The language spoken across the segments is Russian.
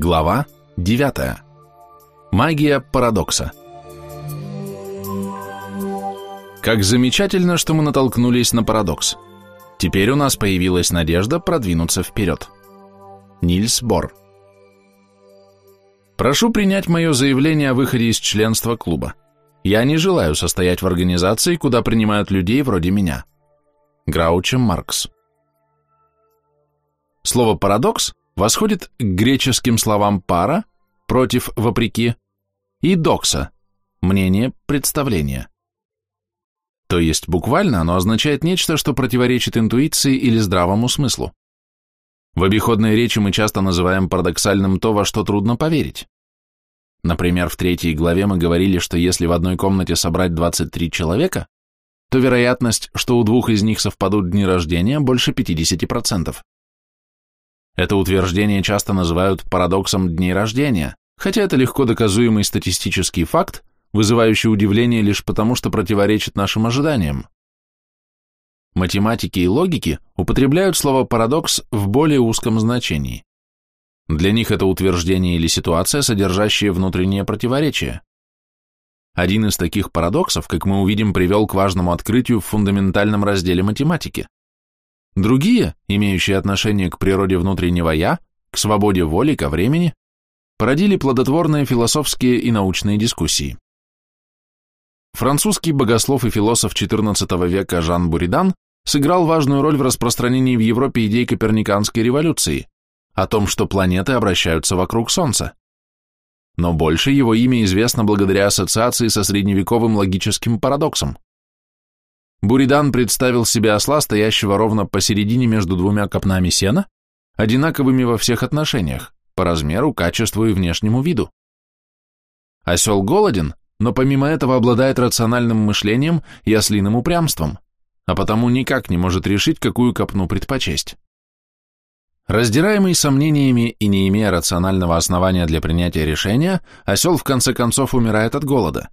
Глава 9. Магия парадокса. Как замечательно, что мы натолкнулись на парадокс. Теперь у нас появилась надежда продвинуться вперед. Нильс Бор. Прошу принять мое заявление о выходе из членства клуба. Я не желаю состоять в организации, куда принимают людей вроде меня. Грауче Маркс. Слово «парадокс» восходит к греческим словам «пара» – «против», «вопреки» и «докса» – «мнение», «представление». То есть буквально оно означает нечто, что противоречит интуиции или здравому смыслу. В обиходной речи мы часто называем парадоксальным то, во что трудно поверить. Например, в третьей главе мы говорили, что если в одной комнате собрать 23 человека, то вероятность, что у двух из них совпадут дни рождения, больше 50%. Это утверждение часто называют парадоксом дней рождения, хотя это легко доказуемый статистический факт, вызывающий удивление лишь потому, что противоречит нашим ожиданиям. Математики и логики употребляют слово «парадокс» в более узком значении. Для них это утверждение или ситуация, содержащая внутреннее противоречие. Один из таких парадоксов, как мы увидим, привел к важному открытию в фундаментальном разделе математики. Другие, имеющие отношение к природе внутреннего «я», к свободе воли, ко времени, породили плодотворные философские и научные дискуссии. Французский богослов и философ XIV века Жан Буридан сыграл важную роль в распространении в Европе идей Коперниканской революции, о том, что планеты обращаются вокруг Солнца. Но больше его имя известно благодаря ассоциации со средневековым логическим парадоксом. Буридан представил себе осла, стоящего ровно посередине между двумя копнами сена, одинаковыми во всех отношениях, по размеру, качеству и внешнему виду. Осел голоден, но помимо этого обладает рациональным мышлением и ослиным упрямством, а потому никак не может решить, какую копну предпочесть. Раздираемый сомнениями и не имея рационального основания для принятия решения, осел в конце концов умирает от голода.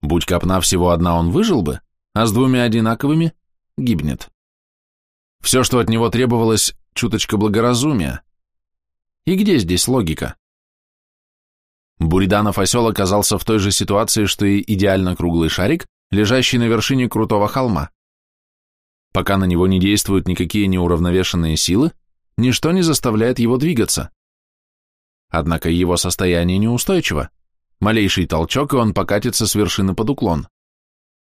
Будь копна всего одна, он выжил бы, а с двумя одинаковыми гибнет. Все, что от него требовалось, чуточка благоразумия. И где здесь логика? Буриданов осел оказался в той же ситуации, что и идеально круглый шарик, лежащий на вершине крутого холма. Пока на него не действуют никакие неуравновешенные силы, ничто не заставляет его двигаться. Однако его состояние неустойчиво. Малейший толчок, и он покатится с вершины под уклон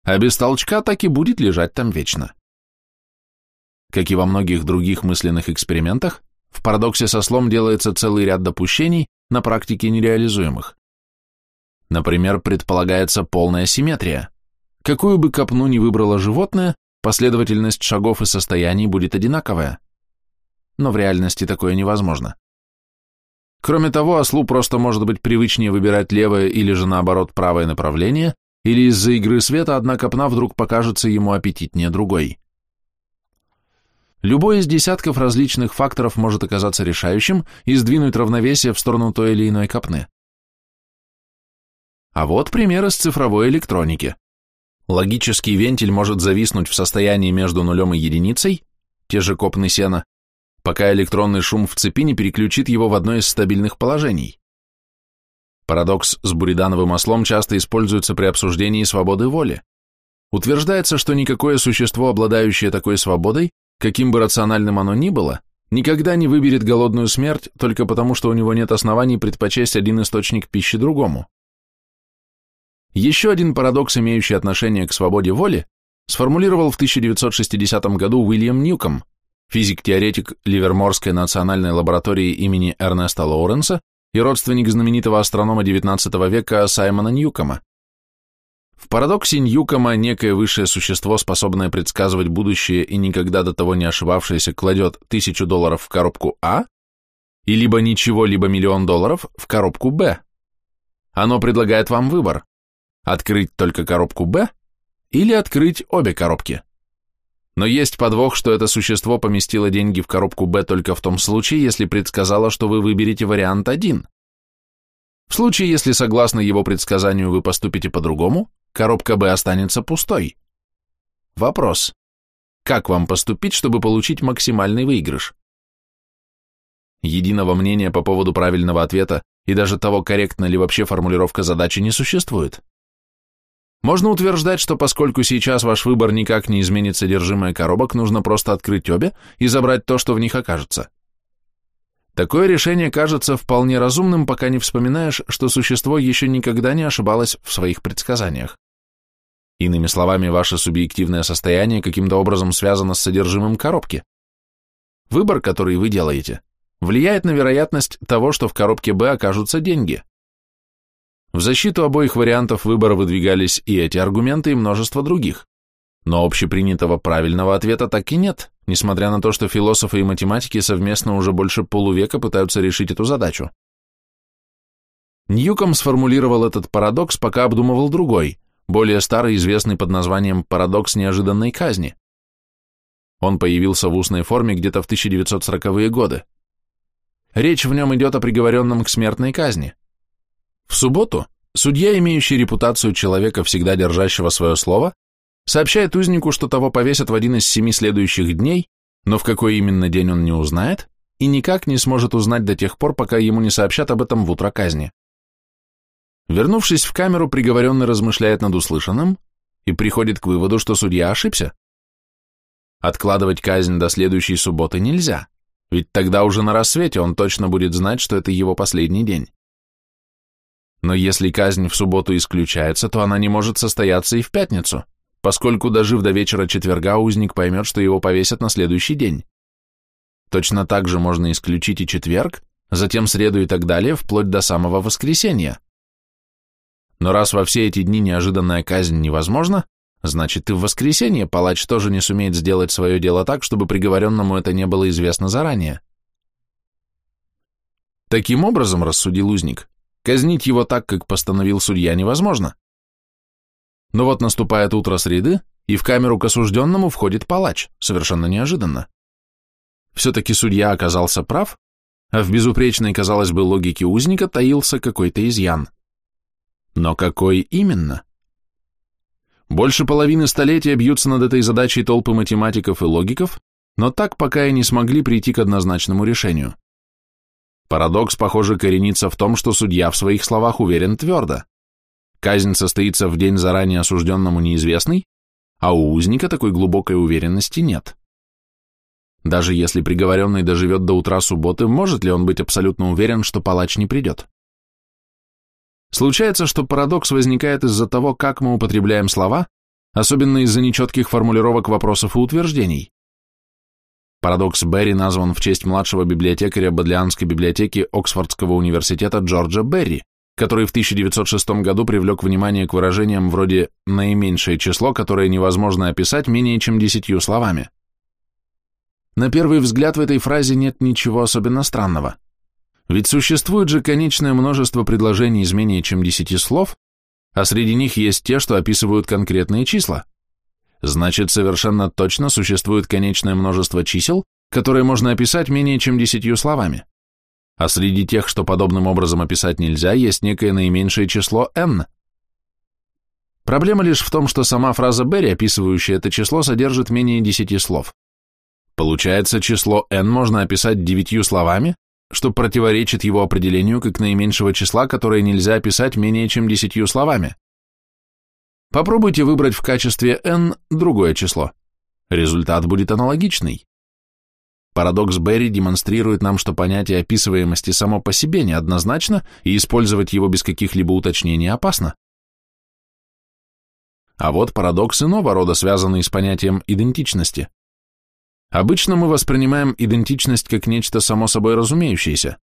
а без толчка так и будет лежать там вечно. Как и во многих других мысленных экспериментах, в парадоксе со слом делается целый ряд допущений, на практике нереализуемых. Например, предполагается полная симметрия. Какую бы копну ни выбрало животное, последовательность шагов и состояний будет одинаковая. Но в реальности такое невозможно. Кроме того, ослу просто может быть привычнее выбирать левое или же наоборот правое направление, или из-за игры света одна копна вдруг покажется ему аппетитнее другой. Любой из десятков различных факторов может оказаться решающим и сдвинуть равновесие в сторону той или иной копны. А вот пример из цифровой электроники. Логический вентиль может зависнуть в состоянии между нулем и единицей, те же копны сена, пока электронный шум в цепи не переключит его в одно из стабильных положений. Парадокс с буридановым ослом часто используется при обсуждении свободы воли. Утверждается, что никакое существо, обладающее такой свободой, каким бы рациональным оно ни было, никогда не выберет голодную смерть только потому, что у него нет оснований предпочесть один источник пищи другому. Еще один парадокс, имеющий отношение к свободе воли, сформулировал в 1960 году Уильям Ньюком, физик-теоретик Ливерморской национальной лаборатории имени Эрнеста Лоуренса и родственник знаменитого астронома XIX века Саймона Ньюкома. В парадоксе Ньюкома некое высшее существо, способное предсказывать будущее и никогда до того не ошибавшееся, кладет тысячу долларов в коробку А, и либо ничего, либо миллион долларов в коробку Б. Оно предлагает вам выбор – открыть только коробку Б или открыть обе коробки. Но есть подвох, что это существо поместило деньги в коробку Б только в том случае, если предсказало, что вы выберете вариант 1. В случае, если согласно его предсказанию вы поступите по-другому, коробка Б останется пустой. Вопрос. Как вам поступить, чтобы получить максимальный выигрыш? Единого мнения по поводу правильного ответа и даже того, корректна ли вообще формулировка задачи, не существует. Можно утверждать, что поскольку сейчас ваш выбор никак не изменит содержимое коробок, нужно просто открыть обе и забрать то, что в них окажется. Такое решение кажется вполне разумным, пока не вспоминаешь, что существо еще никогда не ошибалось в своих предсказаниях. Иными словами, ваше субъективное состояние каким-то образом связано с содержимым коробки. Выбор, который вы делаете, влияет на вероятность того, что в коробке Б окажутся деньги. В защиту обоих вариантов выбора выдвигались и эти аргументы, и множество других. Но общепринятого правильного ответа так и нет, несмотря на то, что философы и математики совместно уже больше полувека пытаются решить эту задачу. Ньюком сформулировал этот парадокс, пока обдумывал другой, более старый, известный под названием «Парадокс неожиданной казни». Он появился в устной форме где-то в 1940-е годы. Речь в нем идет о приговоренном к смертной казни. В субботу судья, имеющий репутацию человека, всегда держащего свое слово, сообщает узнику, что того повесят в один из семи следующих дней, но в какой именно день он не узнает и никак не сможет узнать до тех пор, пока ему не сообщат об этом в утро казни. Вернувшись в камеру, приговоренный размышляет над услышанным и приходит к выводу, что судья ошибся. Откладывать казнь до следующей субботы нельзя, ведь тогда уже на рассвете он точно будет знать, что это его последний день. Но если казнь в субботу исключается, то она не может состояться и в пятницу, поскольку, дожив до вечера четверга, узник поймет, что его повесят на следующий день. Точно так же можно исключить и четверг, затем среду и так далее, вплоть до самого воскресенья. Но раз во все эти дни неожиданная казнь невозможна, значит и в воскресенье палач тоже не сумеет сделать свое дело так, чтобы приговоренному это не было известно заранее. Таким образом, рассудил узник, казнить его так, как постановил судья, невозможно. Но вот наступает утро среды, и в камеру к осужденному входит палач, совершенно неожиданно. Все-таки судья оказался прав, а в безупречной, казалось бы, логике узника таился какой-то изъян. Но какой именно? Больше половины столетия бьются над этой задачей толпы математиков и логиков, но так пока и не смогли прийти к однозначному решению. Парадокс, похоже, коренится в том, что судья в своих словах уверен твердо. Казнь состоится в день заранее осужденному неизвестный, а у узника такой глубокой уверенности нет. Даже если приговоренный доживет до утра субботы, может ли он быть абсолютно уверен, что палач не придет? Случается, что парадокс возникает из-за того, как мы употребляем слова, особенно из-за нечетких формулировок вопросов и утверждений. Парадокс Берри назван в честь младшего библиотекаря Бодлианской библиотеки Оксфордского университета Джорджа Берри, который в 1906 году привлек внимание к выражениям вроде «наименьшее число, которое невозможно описать менее чем десятью словами». На первый взгляд в этой фразе нет ничего особенно странного. Ведь существует же конечное множество предложений из менее чем десяти слов, а среди них есть те, что описывают конкретные числа. Значит, совершенно точно существует конечное множество чисел, которые можно описать менее чем десятью словами. А среди тех, что подобным образом описать нельзя, есть некое наименьшее число n. Проблема лишь в том, что сама фраза Берри, описывающая это число, содержит менее десяти слов. Получается, число n можно описать девятью словами, что противоречит его определению как наименьшего числа, которое нельзя описать менее чем десятью словами. Попробуйте выбрать в качестве n другое число. Результат будет аналогичный. Парадокс Берри демонстрирует нам, что понятие описываемости само по себе неоднозначно, и использовать его без каких-либо уточнений опасно. А вот парадокс иного рода, связанный с понятием идентичности. Обычно мы воспринимаем идентичность как нечто само собой разумеющееся.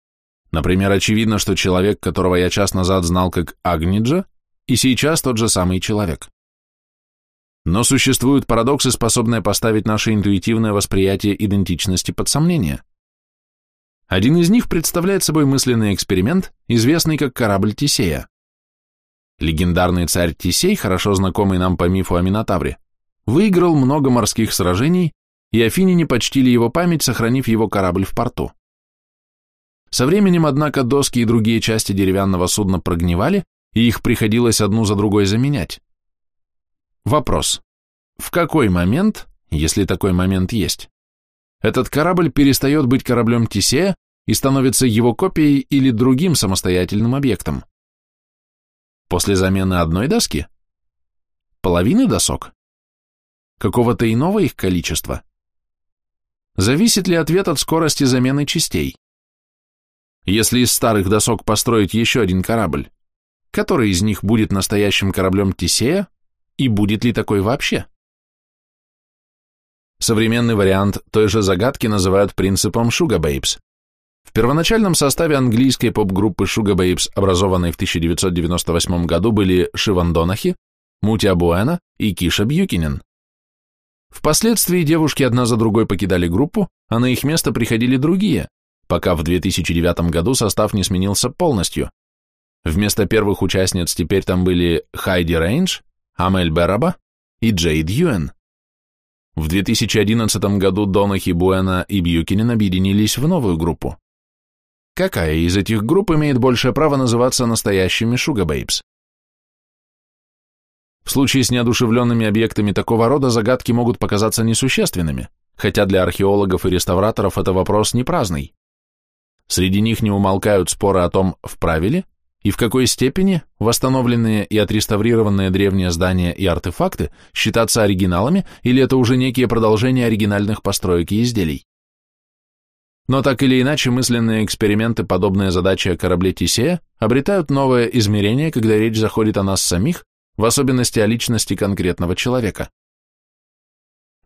Например, очевидно, что человек, которого я час назад знал как Агниджа, и сейчас тот же самый человек. Но существуют парадоксы, способные поставить наше интуитивное восприятие идентичности под сомнение. Один из них представляет собой мысленный эксперимент, известный как корабль Тисея. Легендарный царь Тисей, хорошо знакомый нам по мифу о Минотавре, выиграл много морских сражений и афиняне почтили его память, сохранив его корабль в порту. Со временем, однако, доски и другие части деревянного судна прогнивали, и их приходилось одну за другой заменять. Вопрос. В какой момент, если такой момент есть, этот корабль перестает быть кораблем Тисея и становится его копией или другим самостоятельным объектом. После замены одной доски? Половины досок? Какого-то иного их количества? Зависит ли ответ от скорости замены частей? Если из старых досок построить еще один корабль, который из них будет настоящим кораблем Тесея, и будет ли такой вообще? Современный вариант той же загадки называют принципом Sugar Babes. В первоначальном составе английской поп-группы Sugar Babes, образованной в 1998 году, были Шиван Донахи, Мутя Буэна и Киша Бьюкинен. Впоследствии девушки одна за другой покидали группу, а на их место приходили другие, пока в 2009 году состав не сменился полностью. Вместо первых участниц теперь там были Хайди Рейндж, Амель Бераба и Джейд Юэн. В 2011 году Донахи, Буэна и Бьюкинин объединились в новую группу. Какая из этих групп имеет большее право называться настоящими шугабейбс? В случае с неодушевленными объектами такого рода загадки могут показаться несущественными, хотя для археологов и реставраторов это вопрос не праздный. Среди них не умолкают споры о том, вправе ли и в какой степени восстановленные и отреставрированные древние здания и артефакты считаться оригиналами или это уже некие продолжения оригинальных построек и изделий. Но так или иначе мысленные эксперименты, подобные задаче о корабле Тисея, обретают новое измерение, когда речь заходит о нас самих, в особенности о личности конкретного человека.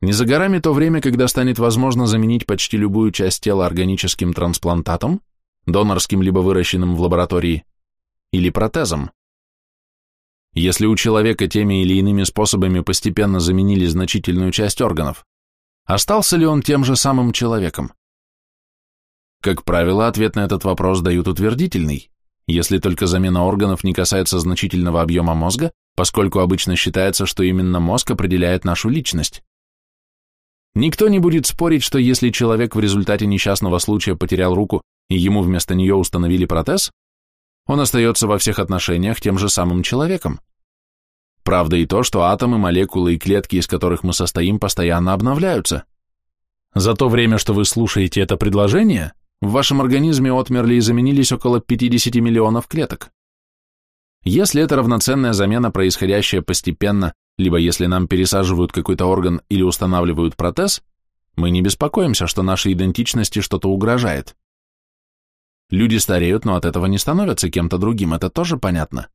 Не за горами то время, когда станет возможно заменить почти любую часть тела органическим трансплантатом, донорским либо выращенным в лаборатории, или протезом. Если у человека теми или иными способами постепенно заменили значительную часть органов, остался ли он тем же самым человеком? Как правило, ответ на этот вопрос дают утвердительный, если только замена органов не касается значительного объема мозга, поскольку обычно считается, что именно мозг определяет нашу личность. Никто не будет спорить, что если человек в результате несчастного случая потерял руку и ему вместо нее установили протез, он остается во всех отношениях тем же самым человеком. Правда и то, что атомы, молекулы и клетки, из которых мы состоим, постоянно обновляются. За то время, что вы слушаете это предложение, в вашем организме отмерли и заменились около 50 миллионов клеток. Если это равноценная замена, происходящая постепенно, либо если нам пересаживают какой-то орган или устанавливают протез, мы не беспокоимся, что нашей идентичности что-то угрожает. Люди стареют, но от этого не становятся кем-то другим, это тоже понятно.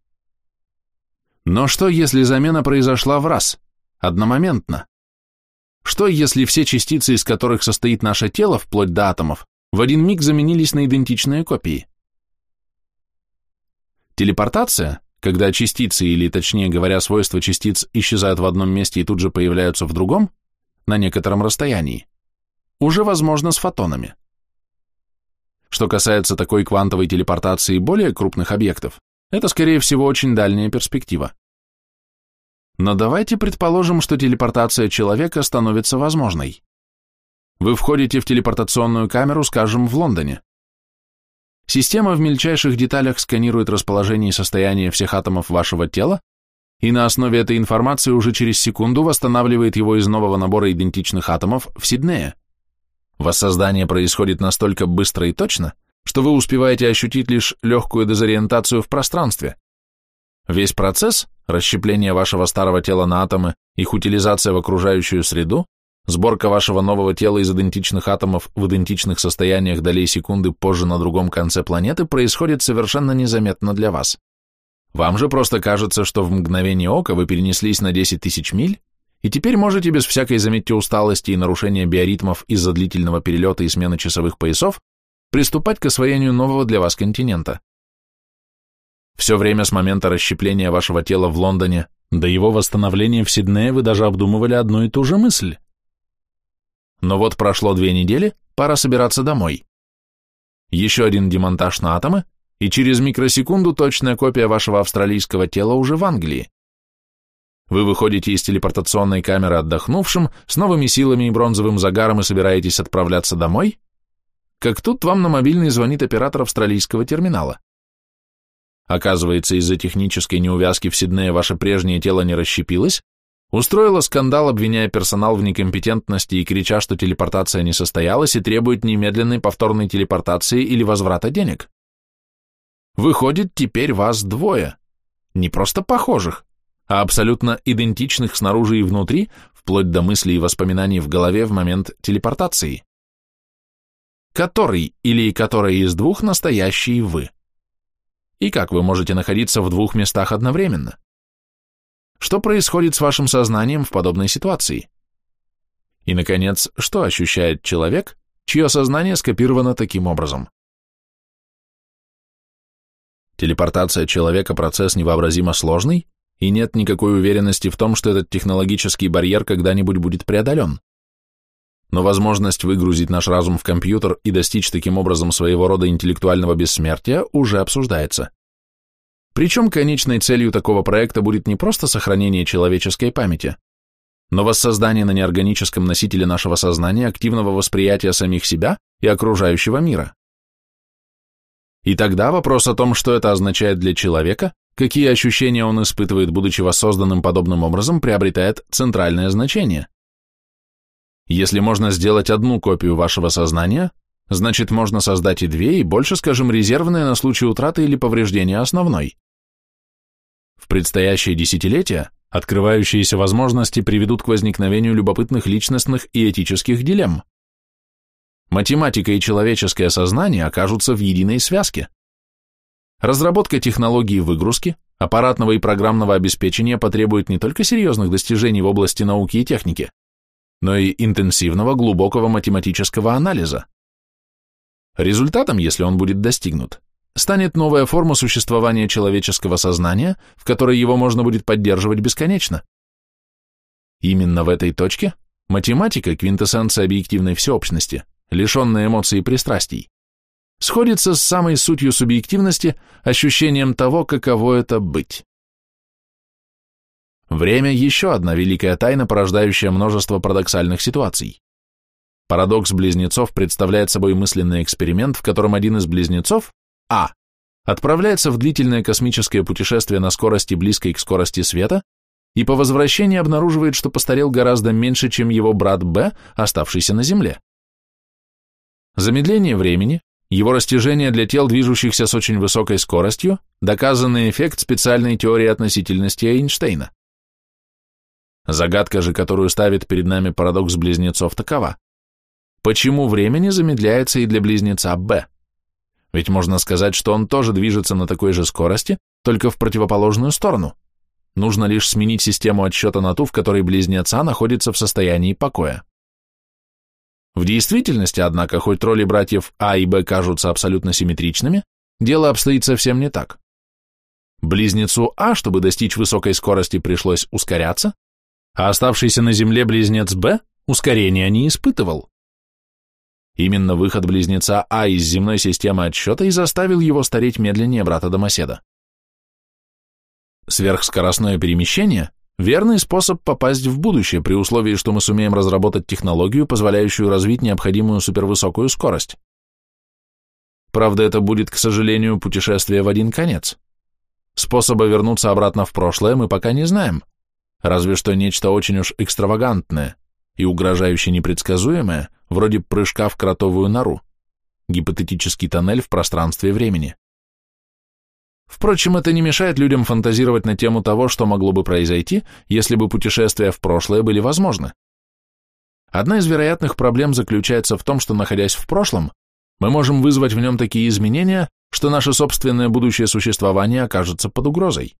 Но что, если замена произошла в раз, одномоментно? Что, если все частицы, из которых состоит наше тело, вплоть до атомов, в один миг заменились на идентичные копии? Телепортация, когда частицы, или точнее говоря, свойства частиц исчезают в одном месте и тут же появляются в другом, на некотором расстоянии, уже возможно с фотонами. Что касается такой квантовой телепортации более крупных объектов, это, скорее всего, очень дальняя перспектива. Но давайте предположим, что телепортация человека становится возможной. Вы входите в телепортационную камеру, скажем, в Лондоне. Система в мельчайших деталях сканирует расположение и состояние всех атомов вашего тела, и на основе этой информации уже через секунду восстанавливает его из нового набора идентичных атомов в Сиднее. Воссоздание происходит настолько быстро и точно, что вы успеваете ощутить лишь легкую дезориентацию в пространстве. Весь процесс, расщепление вашего старого тела на атомы, их утилизация в окружающую среду, сборка вашего нового тела из идентичных атомов в идентичных состояниях долей секунды позже на другом конце планеты происходит совершенно незаметно для вас. Вам же просто кажется, что в мгновение ока вы перенеслись на 10 тысяч миль, и теперь можете без всякой, заметьте, усталости и нарушения биоритмов из-за длительного перелета и смены часовых поясов приступать к освоению нового для вас континента. Все время с момента расщепления вашего тела в Лондоне до его восстановления в Сиднее вы даже обдумывали одну и ту же мысль. Но вот прошло две недели, пора собираться домой. Еще один демонтаж на атомы, и через микросекунду точная копия вашего австралийского тела уже в Англии. Вы выходите из телепортационной камеры отдохнувшим, с новыми силами и бронзовым загаром и собираетесь отправляться домой? Как тут вам на мобильный звонит оператор австралийского терминала. Оказывается, из-за технической неувязки в Сиднее ваше прежнее тело не расщепилось, устроила скандал, обвиняя персонал в некомпетентности и крича, что телепортация не состоялась и требует немедленной повторной телепортации или возврата денег. Выходит, теперь вас двое. Не просто похожих, а абсолютно идентичных снаружи и внутри, вплоть до мыслей и воспоминаний в голове в момент телепортации. Который или которая из двух настоящий вы? И как вы можете находиться в двух местах одновременно? Что происходит с вашим сознанием в подобной ситуации? И, наконец, что ощущает человек, чье сознание скопировано таким образом? Телепортация человека – процесс невообразимо сложный, и нет никакой уверенности в том, что этот технологический барьер когда-нибудь будет преодолен. Но возможность выгрузить наш разум в компьютер и достичь таким образом своего рода интеллектуального бессмертия уже обсуждается. Причем конечной целью такого проекта будет не просто сохранение человеческой памяти, но воссоздание на неорганическом носителе нашего сознания активного восприятия самих себя и окружающего мира. И тогда вопрос о том, что это означает для человека, какие ощущения он испытывает, будучи воссозданным подобным образом, приобретает центральное значение. Если можно сделать одну копию вашего сознания, значит можно создать и две, и больше, скажем, резервные на случай утраты или повреждения основной. В предстоящие десятилетия открывающиеся возможности приведут к возникновению любопытных личностных и этических дилемм. Математика и человеческое сознание окажутся в единой связке. Разработка технологии выгрузки, аппаратного и программного обеспечения потребует не только серьезных достижений в области науки и техники, но и интенсивного глубокого математического анализа. Результатом, если он будет достигнут, станет новая форма существования человеческого сознания, в которой его можно будет поддерживать бесконечно. Именно в этой точке математика, квинтэссенция объективной всеобщности, лишенная эмоций и пристрастий, сходится с самой сутью субъективности, ощущением того, каково это быть. Время – еще одна великая тайна, порождающая множество парадоксальных ситуаций. Парадокс близнецов представляет собой мысленный эксперимент, в котором один из близнецов, а. Отправляется в длительное космическое путешествие на скорости, близкой к скорости света, и по возвращении обнаруживает, что постарел гораздо меньше, чем его брат Б, оставшийся на Земле. Замедление времени, его растяжение для тел, движущихся с очень высокой скоростью, доказанный эффект специальной теории относительности Эйнштейна. Загадка же, которую ставит перед нами парадокс близнецов, такова. Почему время не замедляется и для близнеца Б? Ведь можно сказать, что он тоже движется на такой же скорости, только в противоположную сторону. Нужно лишь сменить систему отсчета на ту, в которой близнеца находится в состоянии покоя. В действительности, однако, хоть роли братьев А и Б кажутся абсолютно симметричными, дело обстоит совсем не так. Близнецу А, чтобы достичь высокой скорости, пришлось ускоряться, а оставшийся на Земле близнец Б ускорения не испытывал. Именно выход близнеца А из земной системы отсчета и заставил его стареть медленнее брата-домоседа. Сверхскоростное перемещение – верный способ попасть в будущее при условии, что мы сумеем разработать технологию, позволяющую развить необходимую супервысокую скорость. Правда, это будет, к сожалению, путешествие в один конец. Способа вернуться обратно в прошлое мы пока не знаем, разве что нечто очень уж экстравагантное и угрожающе непредсказуемое, вроде прыжка в кротовую нору, гипотетический тоннель в пространстве времени. Впрочем, это не мешает людям фантазировать на тему того, что могло бы произойти, если бы путешествия в прошлое были возможны. Одна из вероятных проблем заключается в том, что, находясь в прошлом, мы можем вызвать в нем такие изменения, что наше собственное будущее существование окажется под угрозой.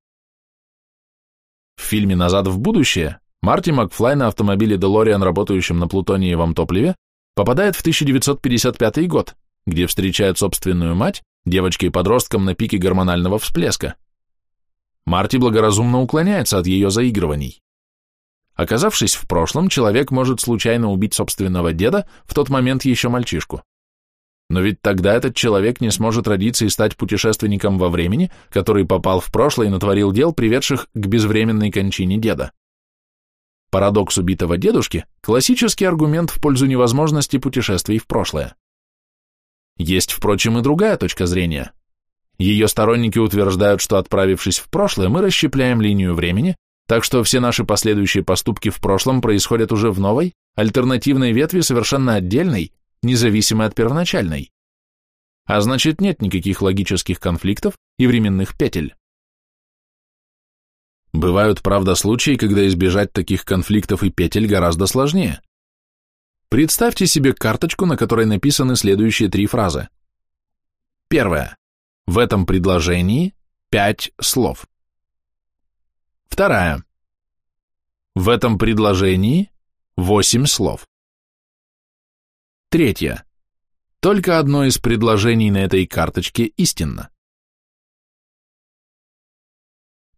В фильме «Назад в будущее» Марти Макфлай на автомобиле DeLorean, работающем на плутониевом топливе, попадает в 1955 год, где встречает собственную мать, девочкой-подростком на пике гормонального всплеска. Марти благоразумно уклоняется от ее заигрываний. Оказавшись в прошлом, человек может случайно убить собственного деда, в тот момент еще мальчишку. Но ведь тогда этот человек не сможет родиться и стать путешественником во времени, который попал в прошлое и натворил дел, приведших к безвременной кончине деда. Парадокс убитого дедушки – классический аргумент в пользу невозможности путешествий в прошлое. Есть, впрочем, и другая точка зрения. Ее сторонники утверждают, что отправившись в прошлое, мы расщепляем линию времени, так что все наши последующие поступки в прошлом происходят уже в новой, альтернативной ветви, совершенно отдельной, независимой от первоначальной. А значит, нет никаких логических конфликтов и временных петель. Бывают, правда, случаи, когда избежать таких конфликтов и петель гораздо сложнее. Представьте себе карточку, на которой написаны следующие три фразы. Первая. В этом предложении пять слов. Вторая. В этом предложении восемь слов. Третье. Только одно из предложений на этой карточке истинно.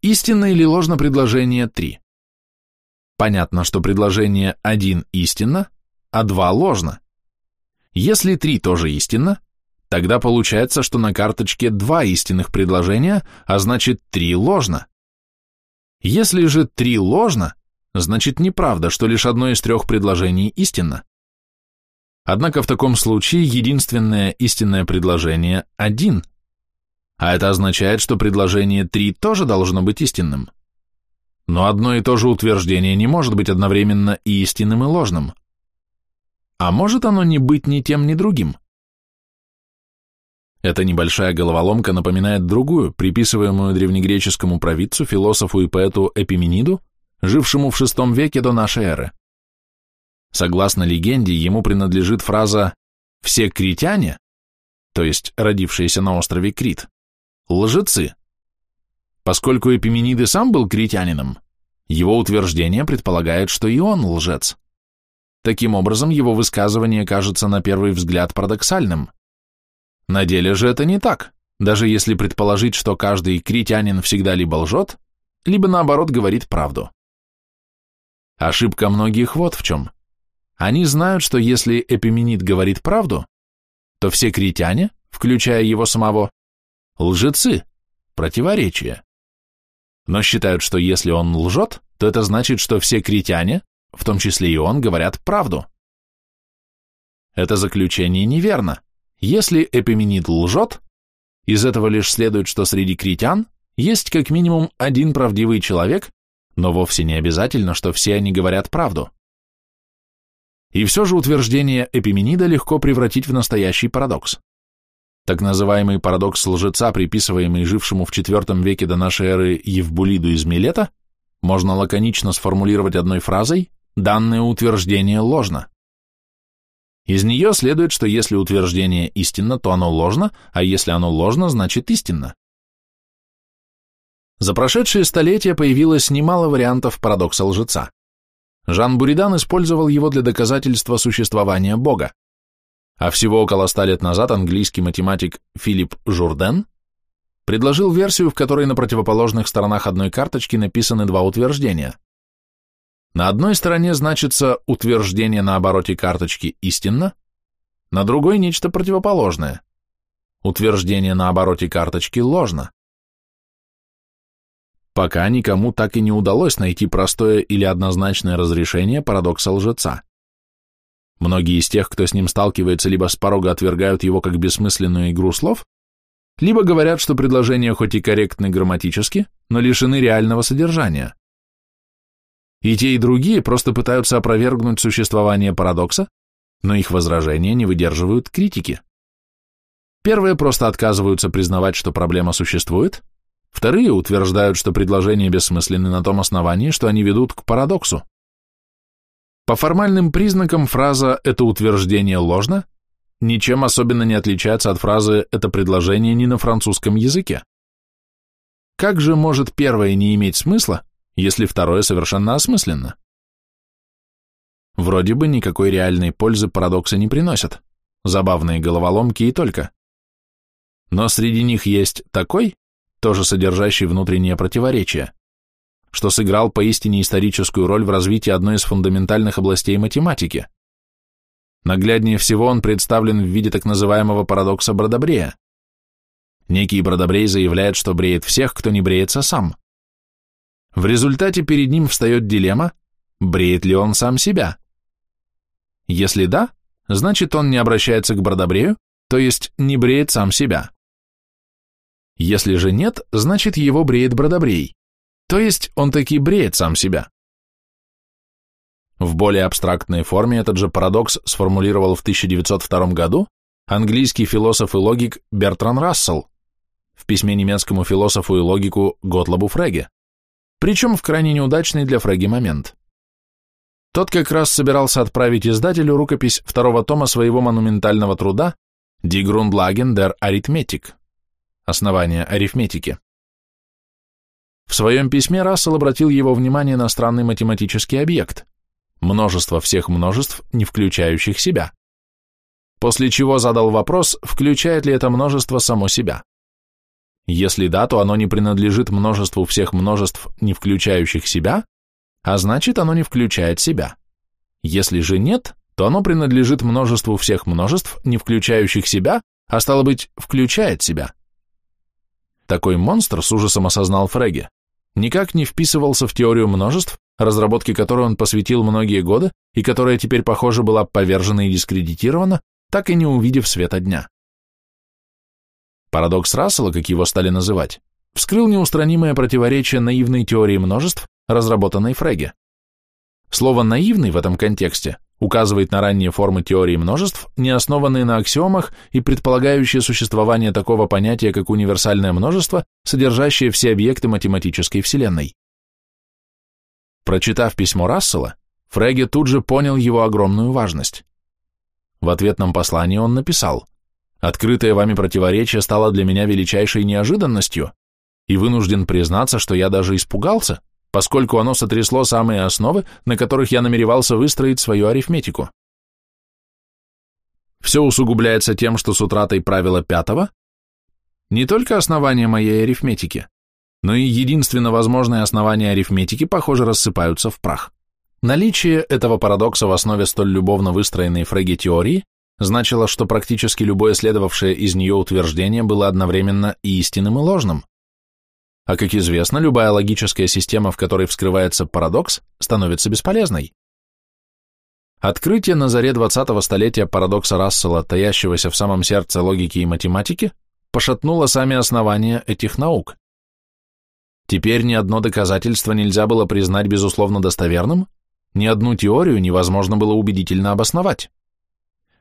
Истинно или ложно предложение 3? Понятно, что предложение 1 истинно, а 2 ложно. Если 3 тоже истинно, тогда получается, что на карточке 2 истинных предложения, а значит 3 ложно. Если же 3 ложно, значит неправда, что лишь одно из трех предложений истинно. Однако в таком случае единственное истинное предложение – 1, а это означает, что предложение 3 тоже должно быть истинным. Но одно и то же утверждение не может быть одновременно и истинным, и ложным. А может оно не быть ни тем, ни другим? Эта небольшая головоломка напоминает другую, приписываемую древнегреческому провидцу, философу и поэту Эпимениду, жившему в VI веке до нашей эры. Согласно легенде, ему принадлежит фраза «все критяне», то есть родившиеся на острове Крит, лжецы. Поскольку Эпимениды сам был критянином, его утверждение предполагает, что и он лжец. Таким образом, его высказывание кажется на первый взгляд парадоксальным. На деле же это не так, даже если предположить, что каждый критянин всегда либо лжет, либо наоборот говорит правду. Ошибка многих вот в чем. Они знают, что если Эпименид говорит правду, то все критяне, включая его самого, лжецы, противоречия. Но считают, что если он лжет, то это значит, что все критяне, в том числе и он, говорят правду. Это заключение неверно. Если Эпименид лжет, из этого лишь следует, что среди критян есть как минимум один правдивый человек, но вовсе не обязательно, что все они говорят правду. И все же утверждение Эпименида легко превратить в настоящий парадокс. Так называемый парадокс лжеца, приписываемый жившему в IV веке до эры Евбулиду из Милета, можно лаконично сформулировать одной фразой «данное утверждение ложно». Из нее следует, что если утверждение истинно, то оно ложно, а если оно ложно, значит истинно. За прошедшие столетия появилось немало вариантов парадокса лжеца. Жан Буридан использовал его для доказательства существования Бога а всего около ста лет назад английский математик Филипп Журден предложил версию, в которой на противоположных сторонах одной карточки написаны два утверждения. На одной стороне значится утверждение на обороте карточки истинно, на другой нечто противоположное. Утверждение на обороте карточки ложно. Пока никому так и не удалось найти простое или однозначное разрешение парадокса лжеца. Многие из тех, кто с ним сталкивается, либо с порога отвергают его как бессмысленную игру слов, либо говорят, что предложения хоть и корректны грамматически, но лишены реального содержания. И те, и другие просто пытаются опровергнуть существование парадокса, но их возражения не выдерживают критики. Первые просто отказываются признавать, что проблема существует, вторые утверждают, что предложения бессмысленны на том основании, что они ведут к парадоксу. По формальным признакам фраза «это утверждение ложно» ничем особенно не отличается от фразы «это предложение не на французском языке». Как же может первое не иметь смысла, если второе совершенно осмысленно? Вроде бы никакой реальной пользы парадоксы не приносят, забавные головоломки и только. Но среди них есть такой, тоже содержащий внутреннее противоречие что сыграл поистине историческую роль в развитии одной из фундаментальных областей математики. Нагляднее всего он представлен в виде так называемого парадокса Бродобрея. Некий Бродобрей заявляет, что бреет всех, кто не бреется сам. В результате перед ним встает дилемма, бреет ли он сам себя. Если да, значит он не обращается к Бродобрею, то есть не бреет сам себя. Если же нет, значит его бреет Бродобрей То есть он таки бреет сам себя. В более абстрактной форме этот же парадокс сформулировал в 1902 году английский философ и логик Бертран Рассел в письме немецкому философу и логику Готлобу Фреге, причем в крайне неудачный для Фреги момент. Тот как раз собирался отправить издателю рукопись второго тома своего монументального труда Die Grundlagen der Arithmetik Основания арифметики. В своем письме Рассел обратил его внимание на странный математический объект – множество всех множеств, не включающих себя. После чего задал вопрос, включает ли это множество само себя. Если да, то оно не принадлежит множеству всех множеств, не включающих себя, а значит, оно не включает себя. Если же нет, то оно принадлежит множеству всех множеств, не включающих себя, а стало быть, включает себя. Такой монстр, с ужасом осознал Фреге, никак не вписывался в теорию множеств, разработке которой он посвятил многие годы и которая теперь, похоже, была повержена и дискредитирована, так и не увидев света дня. Парадокс Рассела, как его стали называть, вскрыл неустранимое противоречие наивной теории множеств, разработанной Фреге. Слово «наивный» в этом контексте указывает на ранние формы теории множеств, не основанные на аксиомах и предполагающие существование такого понятия, как универсальное множество, содержащее все объекты математической вселенной. Прочитав письмо Рассела, Фреге тут же понял его огромную важность. В ответном послании он написал «Открытое вами противоречие стало для меня величайшей неожиданностью, и вынужден признаться, что я даже испугался, поскольку оно сотрясло самые основы, на которых я намеревался выстроить свою арифметику. Все усугубляется тем, что с утратой правила пятого не только основания моей арифметики, но и единственно возможные основания арифметики, похоже, рассыпаются в прах. Наличие этого парадокса в основе столь любовно выстроенной Фреги теории значило, что практически любое следовавшее из нее утверждение было одновременно и истинным, и ложным. А как известно, любая логическая система, в которой вскрывается парадокс, становится бесполезной. Открытие на заре 20-го столетия парадокса Рассела, таящегося в самом сердце логики и математики, пошатнуло сами основания этих наук. Теперь ни одно доказательство нельзя было признать безусловно достоверным, ни одну теорию невозможно было убедительно обосновать.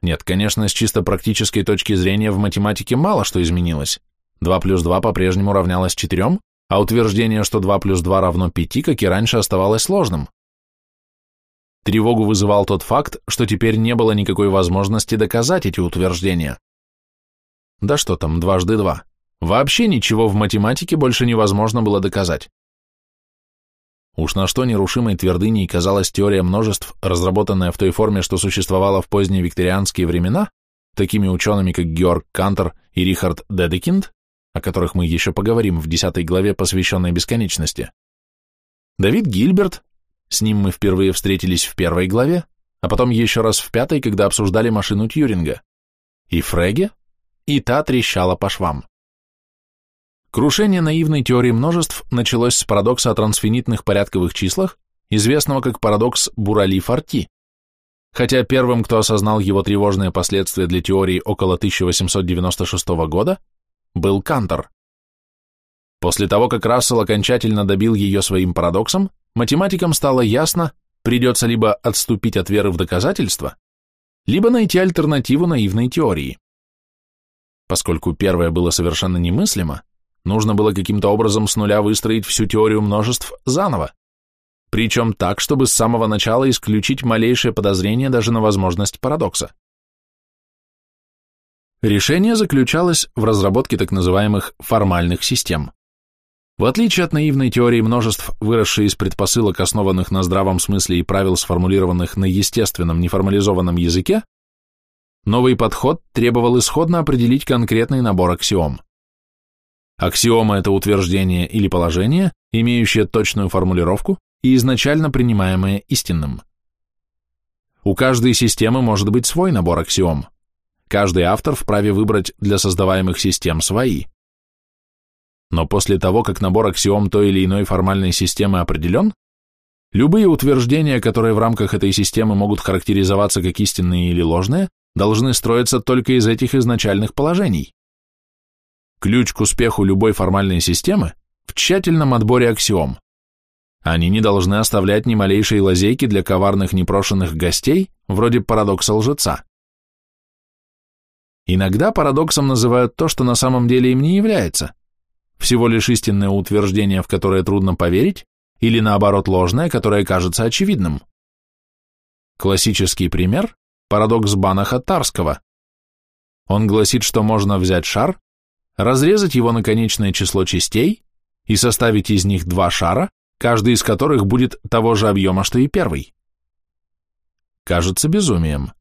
Нет, конечно, с чисто практической точки зрения в математике мало что изменилось. 2 плюс 2 по-прежнему равнялось 4, а утверждение, что 2 плюс 2 равно 5, как и раньше, оставалось сложным. Тревогу вызывал тот факт, что теперь не было никакой возможности доказать эти утверждения. Да что там, дважды два. Вообще ничего в математике больше невозможно было доказать. Уж на что нерушимой твердыней казалась теория множеств, разработанная в той форме, что существовала в поздние викторианские времена, такими учеными, как Георг Кантер и Рихард Дедекинд, о которых мы еще поговорим в десятой главе, посвященной бесконечности. Давид Гильберт, с ним мы впервые встретились в первой главе, а потом еще раз в пятой, когда обсуждали машину Тьюринга. И Фреге, и та трещала по швам. Крушение наивной теории множеств началось с парадокса о трансфинитных порядковых числах, известного как парадокс Бурали-Форти. Хотя первым, кто осознал его тревожные последствия для теории около 1896 года, был Кантор. После того, как Рассел окончательно добил ее своим парадоксом, математикам стало ясно, придется либо отступить от веры в доказательства, либо найти альтернативу наивной теории. Поскольку первое было совершенно немыслимо, нужно было каким-то образом с нуля выстроить всю теорию множеств заново, причем так, чтобы с самого начала исключить малейшее подозрение даже на возможность парадокса. Решение заключалось в разработке так называемых формальных систем. В отличие от наивной теории множеств, выросшей из предпосылок, основанных на здравом смысле и правил, сформулированных на естественном неформализованном языке, новый подход требовал исходно определить конкретный набор аксиом. Аксиома – это утверждение или положение, имеющее точную формулировку и изначально принимаемое истинным. У каждой системы может быть свой набор аксиом – Каждый автор вправе выбрать для создаваемых систем свои. Но после того, как набор аксиом той или иной формальной системы определен, любые утверждения, которые в рамках этой системы могут характеризоваться как истинные или ложные, должны строиться только из этих изначальных положений. Ключ к успеху любой формальной системы в тщательном отборе аксиом, Они не должны оставлять ни малейшей лазейки для коварных непрошенных гостей, вроде парадокса лжеца. Иногда парадоксом называют то, что на самом деле им не является. Всего лишь истинное утверждение, в которое трудно поверить, или наоборот ложное, которое кажется очевидным. Классический пример – парадокс Банаха Тарского. Он гласит, что можно взять шар, разрезать его на конечное число частей и составить из них два шара, каждый из которых будет того же объема, что и первый. Кажется безумием.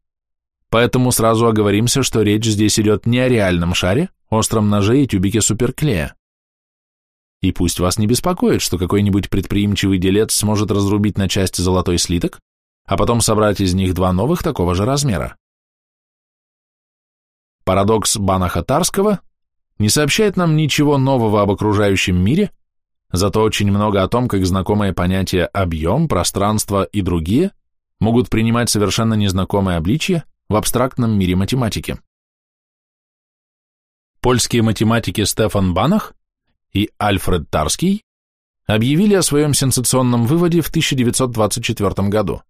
Поэтому сразу оговоримся, что речь здесь идет не о реальном шаре, остром ноже и тюбике суперклея. И пусть вас не беспокоит, что какой-нибудь предприимчивый делец сможет разрубить на части золотой слиток, а потом собрать из них два новых такого же размера. Парадокс Банаха Тарского не сообщает нам ничего нового об окружающем мире, зато очень много о том, как знакомые понятия объем, пространство и другие могут принимать совершенно незнакомое обличье в абстрактном мире математики. Польские математики Стефан Банах и Альфред Тарский объявили о своем сенсационном выводе в 1924 году.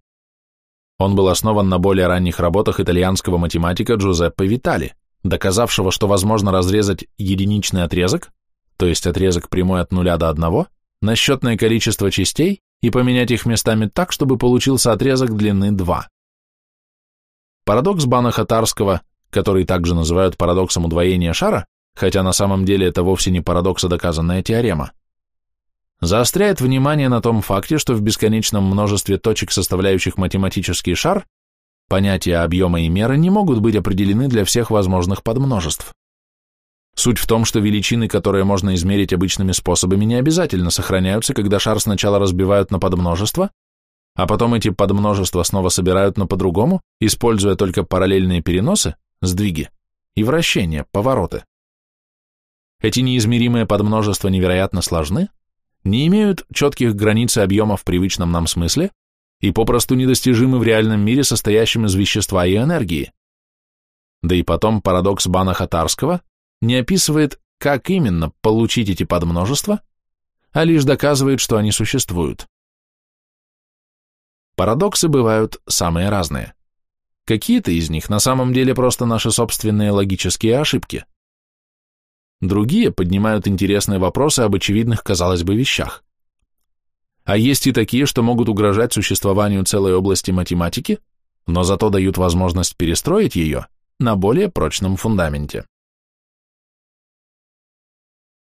Он был основан на более ранних работах итальянского математика Джузеппе Витали, доказавшего, что возможно разрезать единичный отрезок, то есть отрезок прямой от нуля до одного, на счетное количество частей и поменять их местами так, чтобы получился отрезок длины 2. Парадокс Банаха-Тарского, который также называют парадоксом удвоения шара, хотя на самом деле это вовсе не парадокс, а доказанная теорема, заостряет внимание на том факте, что в бесконечном множестве точек, составляющих математический шар, понятия объема и меры не могут быть определены для всех возможных подмножеств. Суть в том, что величины, которые можно измерить обычными способами, не обязательно сохраняются, когда шар сначала разбивают на подмножества, а потом эти подмножества снова собирают, но по-другому, используя только параллельные переносы, сдвиги, и вращения, повороты. Эти неизмеримые подмножества невероятно сложны, не имеют четких границ и объема в привычном нам смысле и попросту недостижимы в реальном мире, состоящем из вещества и энергии. Да и потом парадокс Бана-Хатарского не описывает, как именно получить эти подмножества, а лишь доказывает, что они существуют. Парадоксы бывают самые разные. Какие-то из них на самом деле просто наши собственные логические ошибки – Другие поднимают интересные вопросы об очевидных, казалось бы, вещах. А есть и такие, что могут угрожать существованию целой области математики, но зато дают возможность перестроить ее на более прочном фундаменте.